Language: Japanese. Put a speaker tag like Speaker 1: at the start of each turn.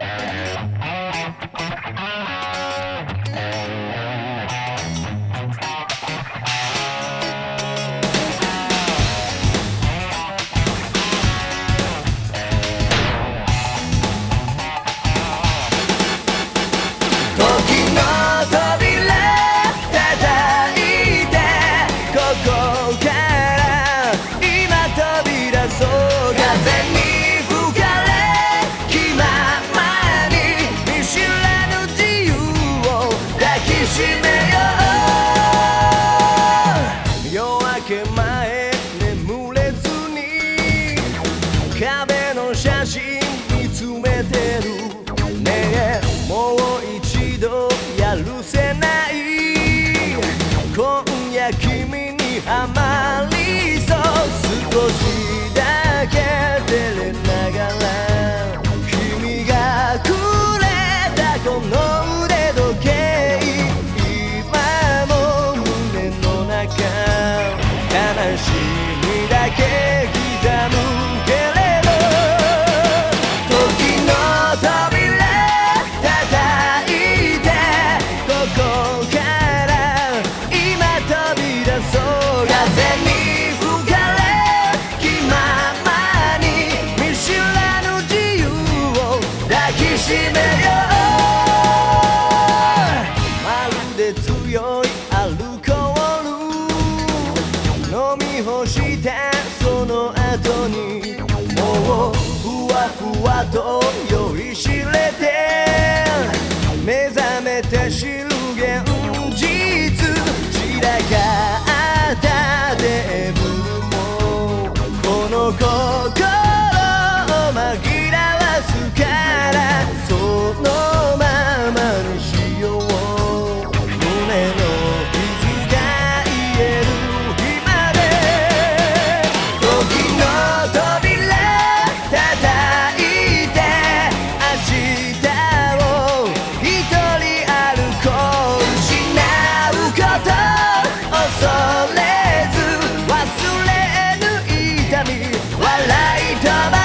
Speaker 1: Yeah. け前眠れずに壁の写真見つめてる。ねえもう一度やるせない。今夜君にハマりそう。少し君だけ刻むはとんより知れて目覚めて知る現実散らかったデブもこの心 Dabba!